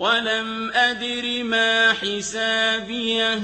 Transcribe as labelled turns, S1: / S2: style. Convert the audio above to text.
S1: وَلَمْ أَدْرِ مَا حِسَابِيَهْ